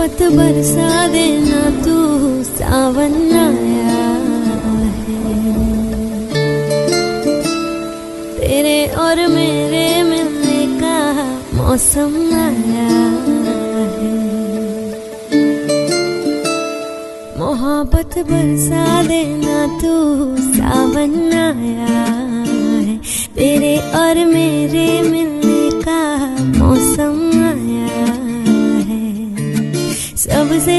बरसा देना तू, सावन आया है। तेरे और मेरे मिलने का मौसम आया है। मोहब्बत बरसा देना तू, सावन आया है। तेरे और मेरे मिलने का मौसम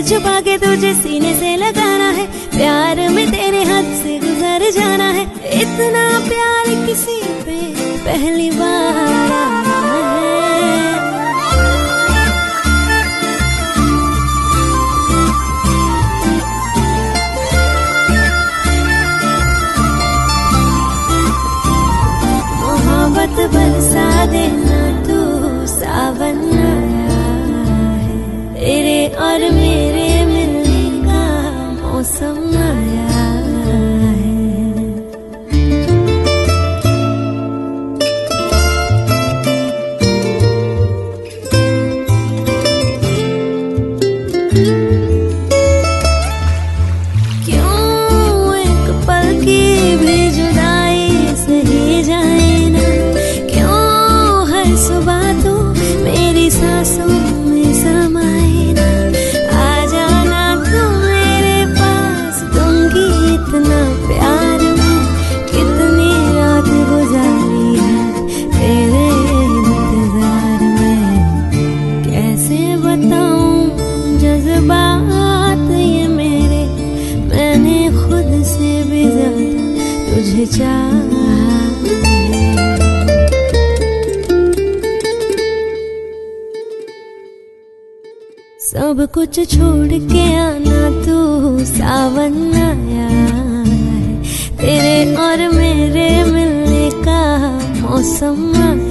छुपा के तुझे सीने से लगाना है। प्यार में तेरे हाथ से गुजर जाना है। इतना प्यार किसी पे पहली बार मोहब्बत बरसा देना तू सावन आया है। तेरे और मेरे सब कुछ छोड़ के आना तू, सावन आया है। तेरे और मेरे मिलने का मौसम आया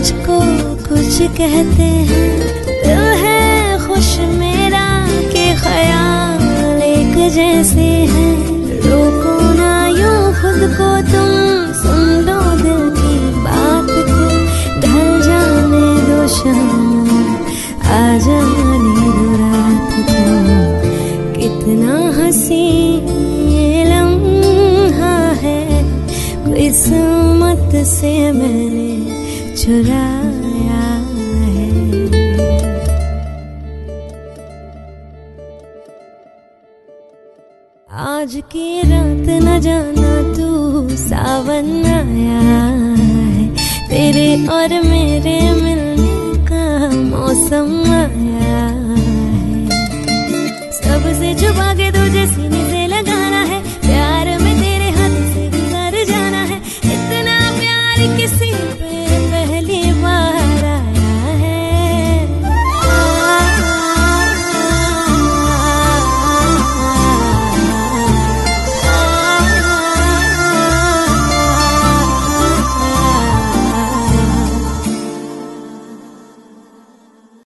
मुझको कुछ कहते हैं। दिल है खुश मेरा के ख्याल एक जैसे हैं। रोको ना यूँ खुद को, तुम सुन लो दिल की बात को। ढल जाने दो शाम आ जाने दो रात को। कितना हसी ये लम्हा है, किस्मत से मैंने चुराया है। आज की रात न जाना तू सावन आया है। तेरे और मेरे मिलने का मौसम आया है। सबसे छुपा के तुझे सीने